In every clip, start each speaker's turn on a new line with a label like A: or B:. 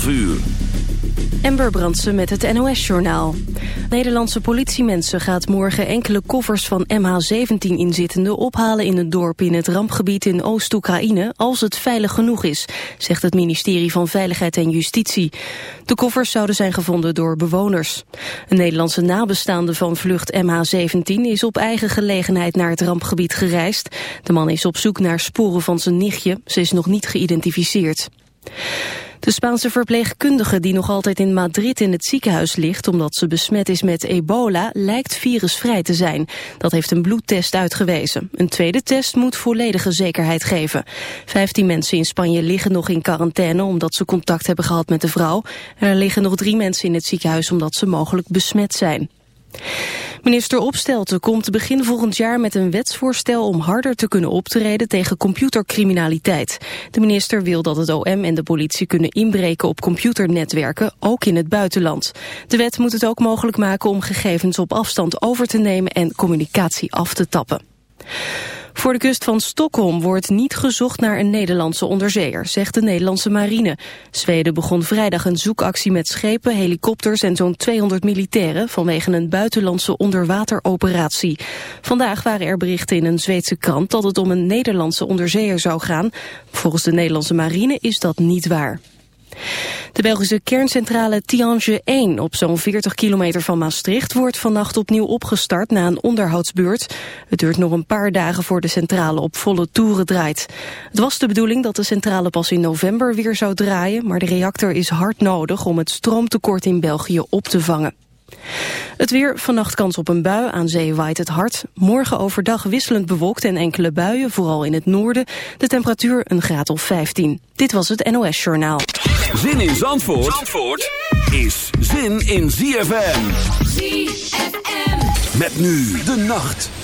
A: 12 uur.
B: Ember Brandsen met het NOS-journaal. Nederlandse politiemensen gaat morgen enkele koffers van MH17-inzittenden ophalen in een dorp in het rampgebied in Oost-Oekraïne als het veilig genoeg is, zegt het ministerie van Veiligheid en Justitie. De koffers zouden zijn gevonden door bewoners. Een Nederlandse nabestaande van vlucht MH17 is op eigen gelegenheid naar het rampgebied gereisd. De man is op zoek naar sporen van zijn nichtje. Ze is nog niet geïdentificeerd. De Spaanse verpleegkundige die nog altijd in Madrid in het ziekenhuis ligt omdat ze besmet is met ebola lijkt virusvrij te zijn. Dat heeft een bloedtest uitgewezen. Een tweede test moet volledige zekerheid geven. Vijftien mensen in Spanje liggen nog in quarantaine omdat ze contact hebben gehad met de vrouw. Er liggen nog drie mensen in het ziekenhuis omdat ze mogelijk besmet zijn. Minister Opstelten komt begin volgend jaar met een wetsvoorstel om harder te kunnen optreden tegen computercriminaliteit. De minister wil dat het OM en de politie kunnen inbreken op computernetwerken, ook in het buitenland. De wet moet het ook mogelijk maken om gegevens op afstand over te nemen en communicatie af te tappen. Voor de kust van Stockholm wordt niet gezocht naar een Nederlandse onderzeeër, zegt de Nederlandse marine. Zweden begon vrijdag een zoekactie met schepen, helikopters en zo'n 200 militairen vanwege een buitenlandse onderwateroperatie. Vandaag waren er berichten in een Zweedse krant dat het om een Nederlandse onderzeeër zou gaan. Volgens de Nederlandse marine is dat niet waar. De Belgische kerncentrale Tiange 1 op zo'n 40 kilometer van Maastricht wordt vannacht opnieuw opgestart na een onderhoudsbeurt. Het duurt nog een paar dagen voor de centrale op volle toeren draait. Het was de bedoeling dat de centrale pas in november weer zou draaien, maar de reactor is hard nodig om het stroomtekort in België op te vangen. Het weer, vannacht kans op een bui, aan zee waait het hard. Morgen overdag wisselend bewolkt en enkele buien, vooral in het noorden. De temperatuur een graad of 15. Dit was het NOS Journaal.
A: Zin in Zandvoort, Zandvoort is zin in ZFM.
C: ZFM.
A: Met nu de nacht.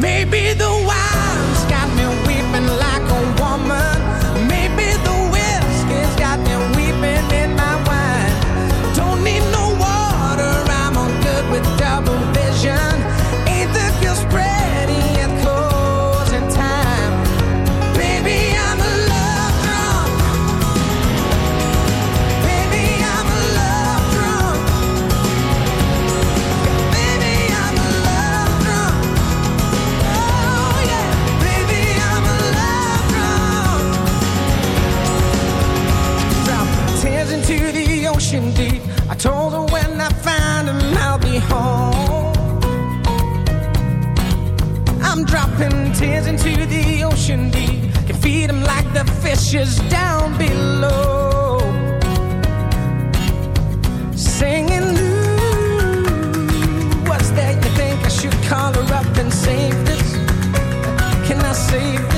D: Maybe the one
E: the fishes down
C: below Singing Lou What's that
A: you think I should call
D: her up and save this? Can I save this?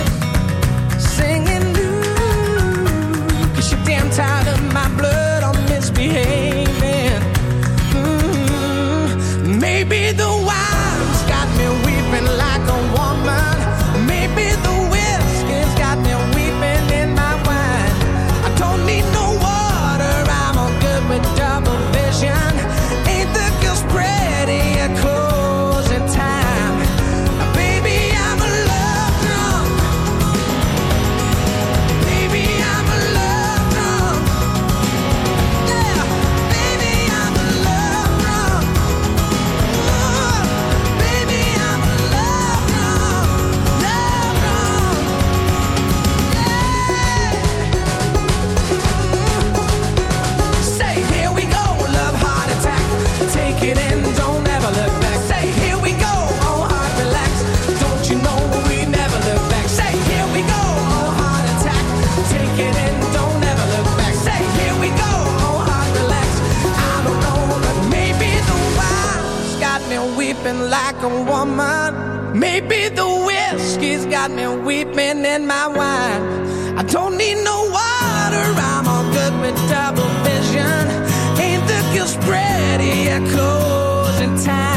D: got me weeping in my wine. I don't need
E: no water, I'm all good with double vision. Ain't the guilt spread, it echoes in time.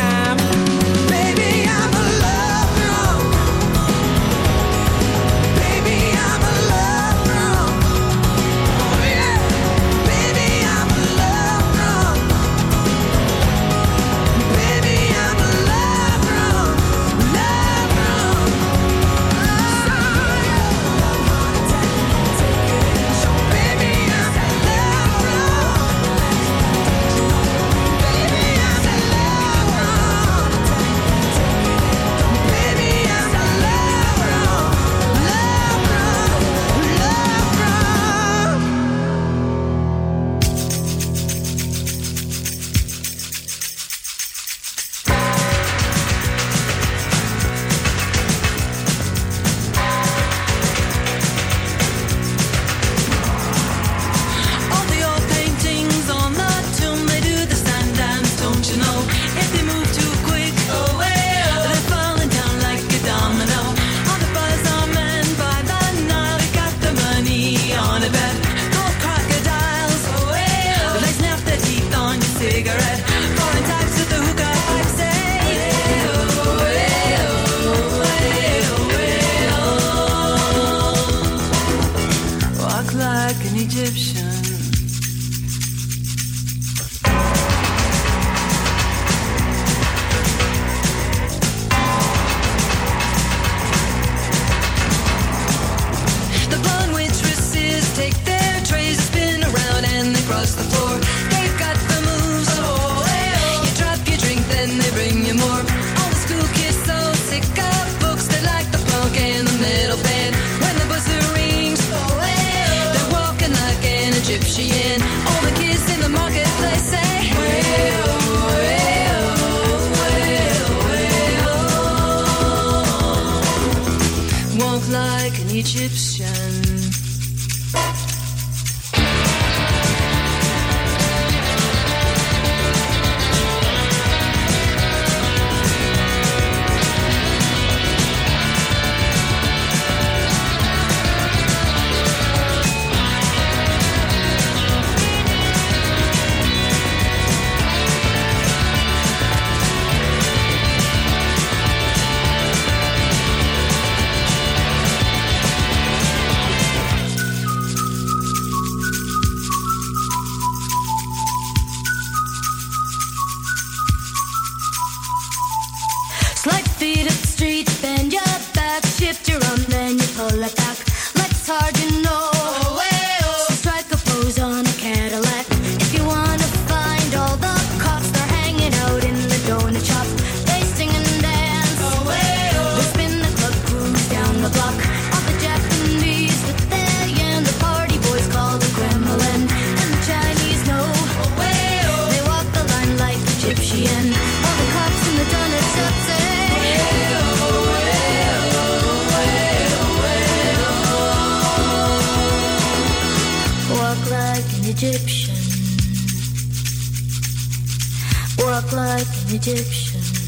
F: Egyptian.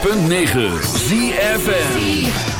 A: Punt negen ZFN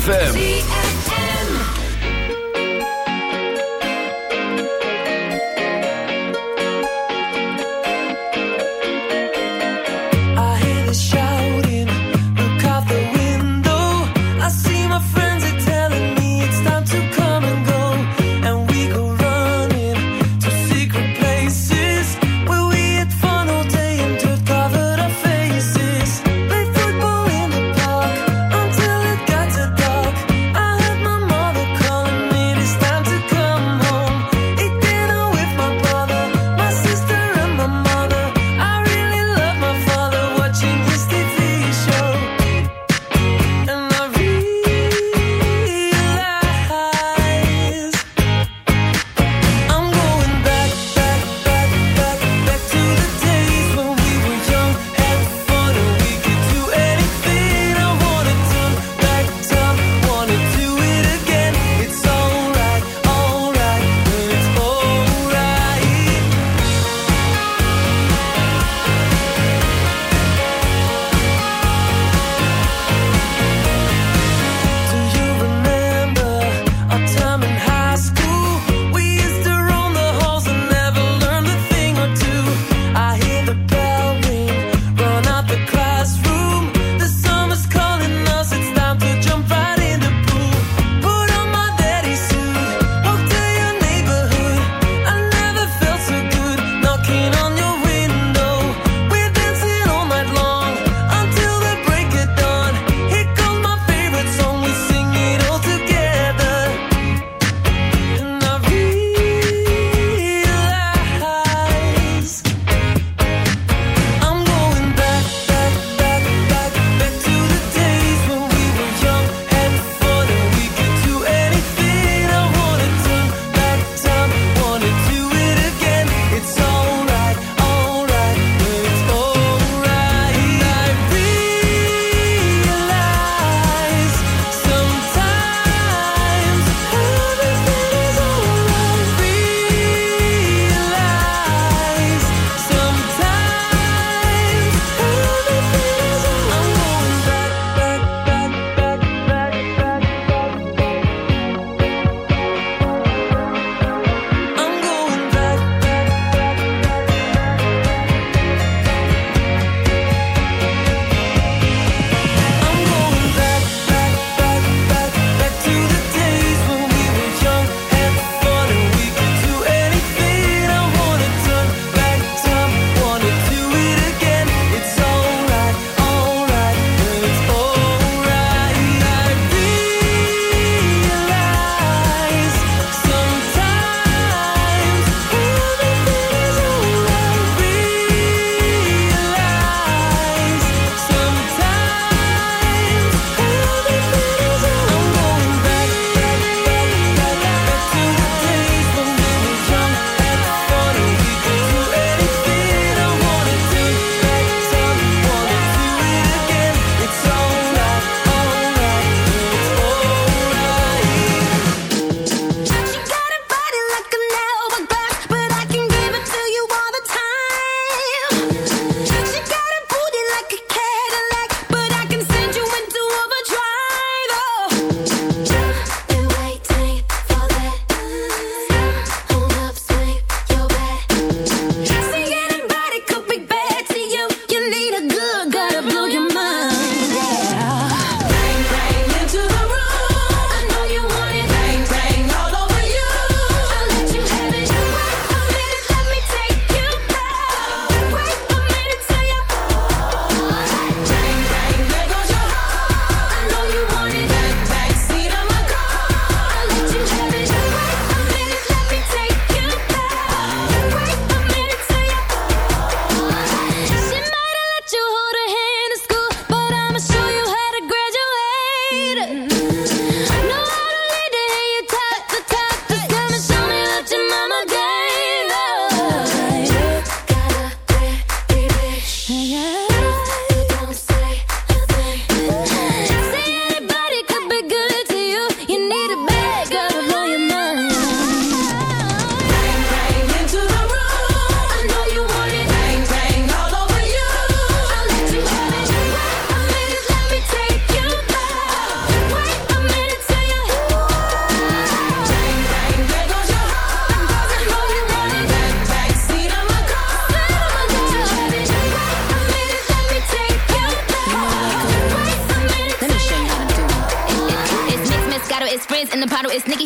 A: ZFM.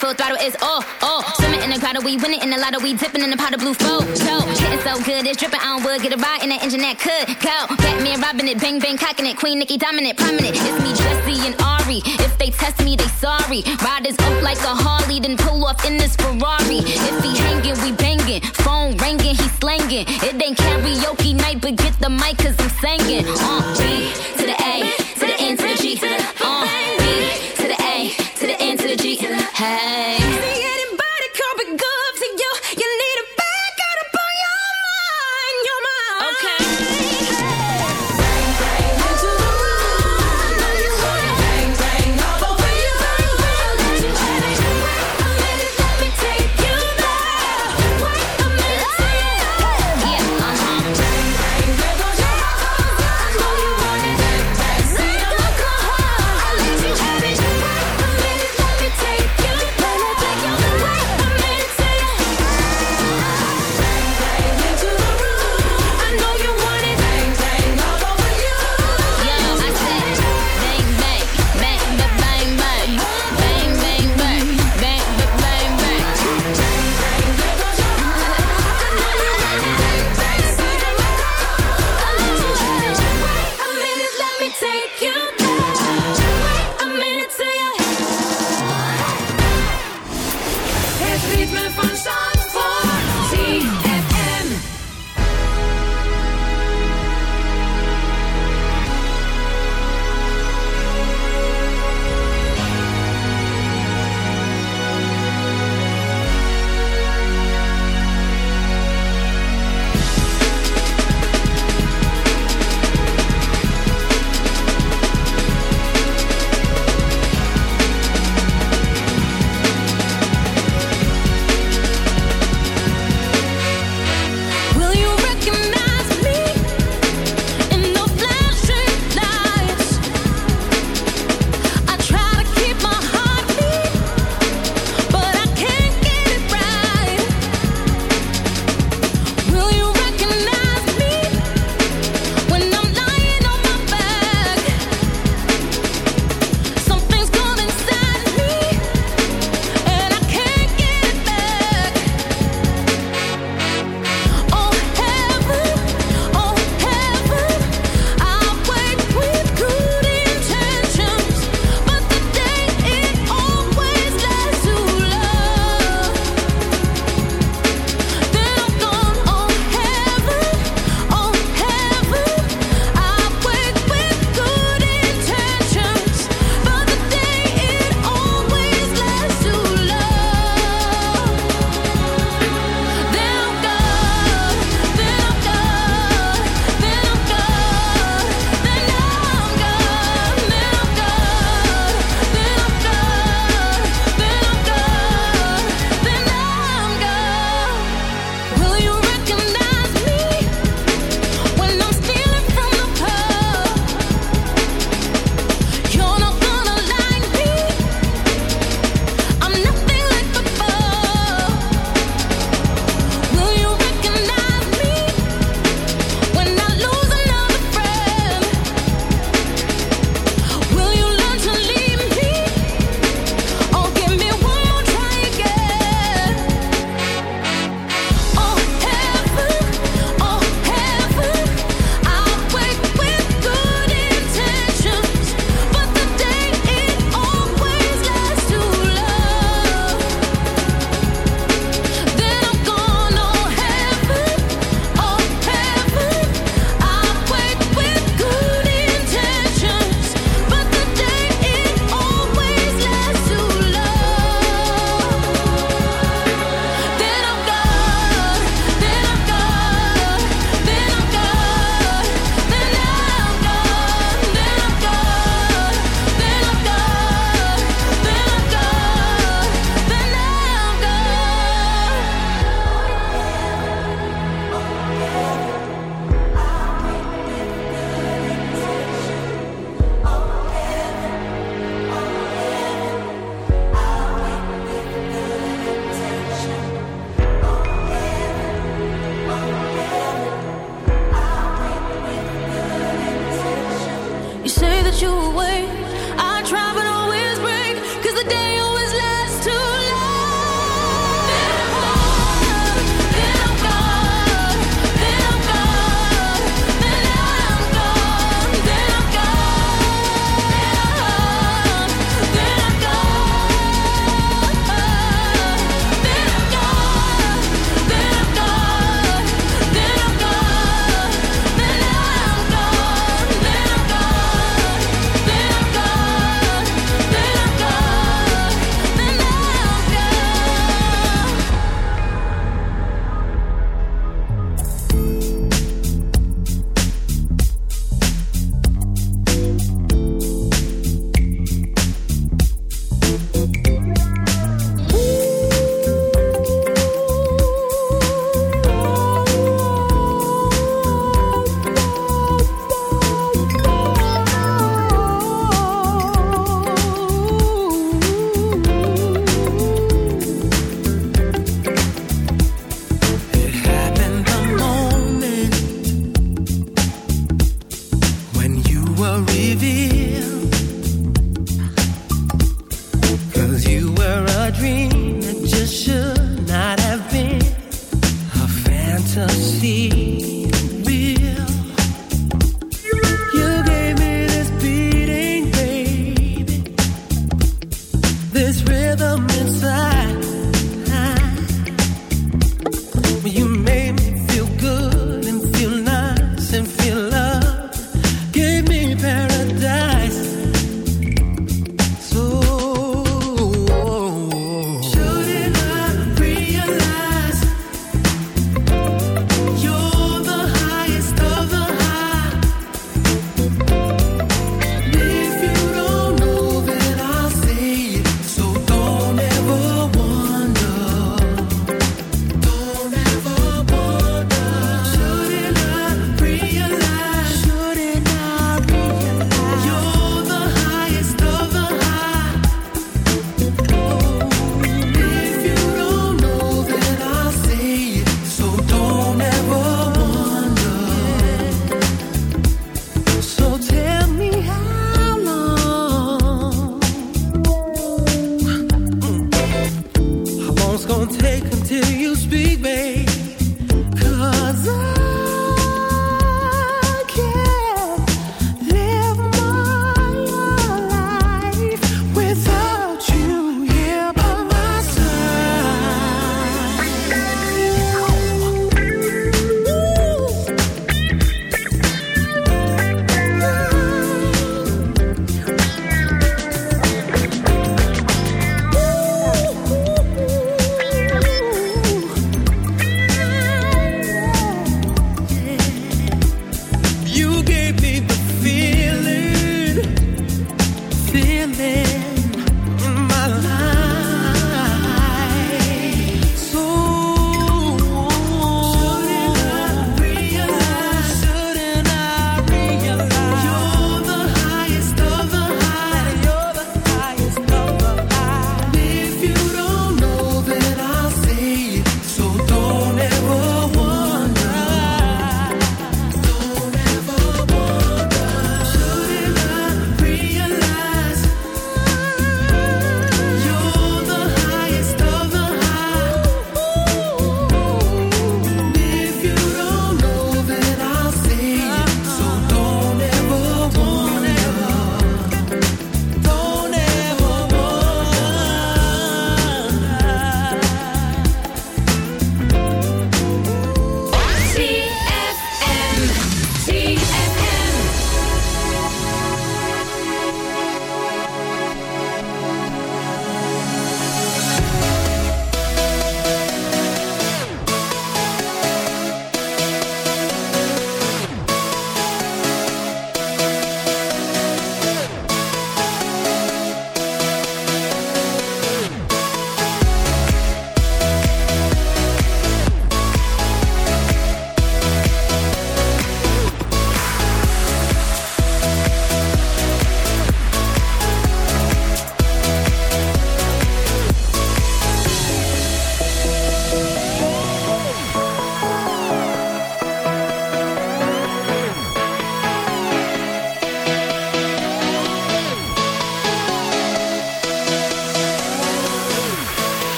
G: Full throttle, is all, all. Swimming in the grotto, we winning in the lotto, we dipping in the pot of blue flow. So, getting so good, it's dripping, I don't would get a ride in that engine that could go. Batman robbing it, bang bang cocking it, Queen Nicki dominant, prominent. It's me, Jesse and Ari. If they test me, they sorry. Riders up like a Harley, then pull off in this Ferrari. If he hanging, we banging. Phone ringing, he slanging. It ain't karaoke night, but get the mic, cause I'm singing. Uh, B to the A, to the N to the G. to the, to Hey.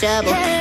H: shovel.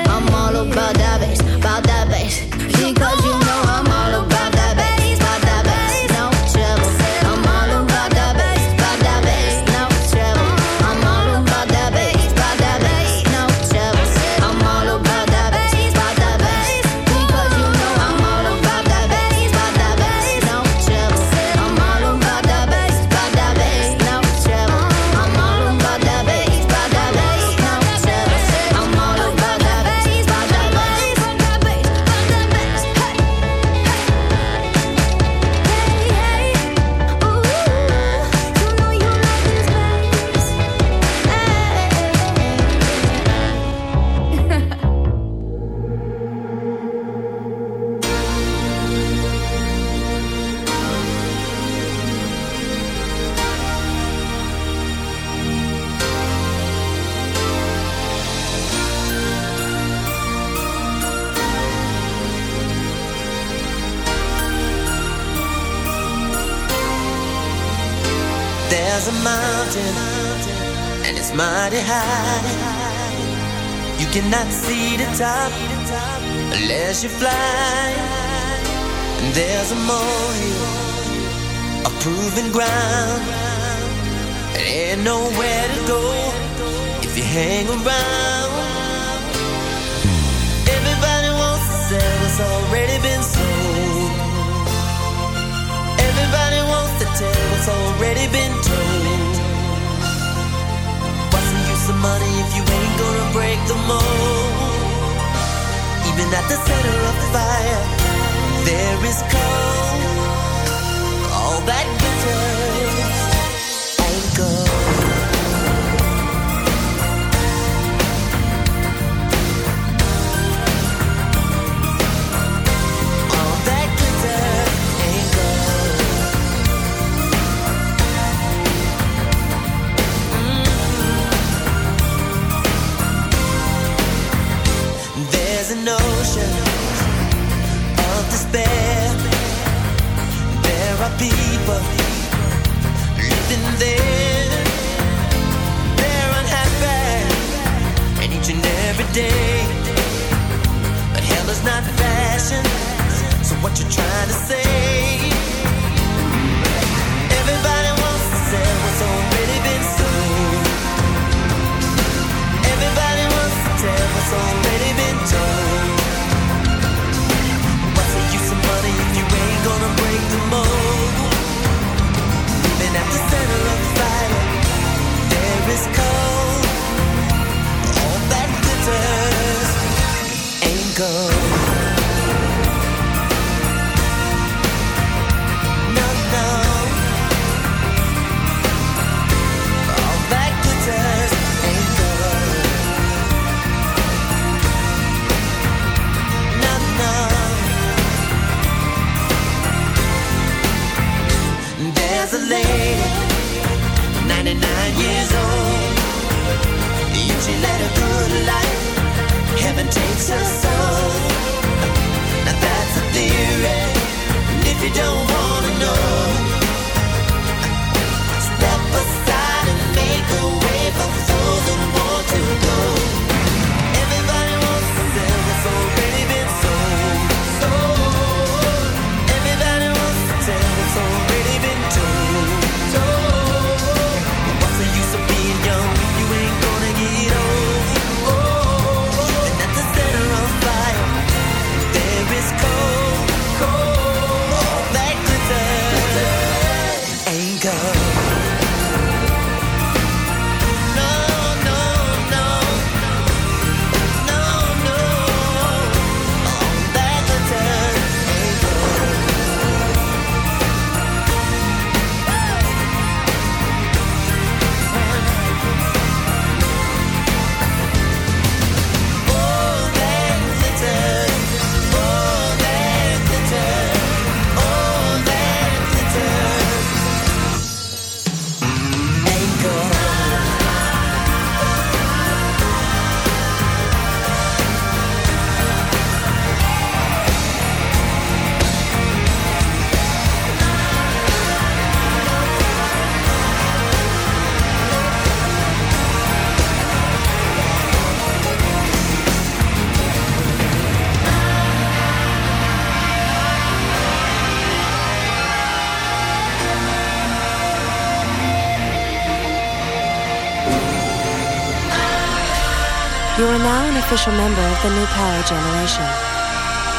H: Official member of the new power generation.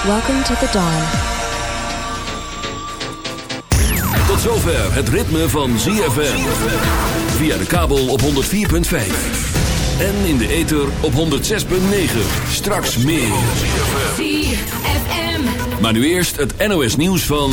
H: Welcome to the dawn.
A: Tot zover het ritme van ZFM. Via de kabel op 104.5. En in de ether op 106.9. Straks meer.
D: ZFM.
A: Maar nu eerst het NOS nieuws van...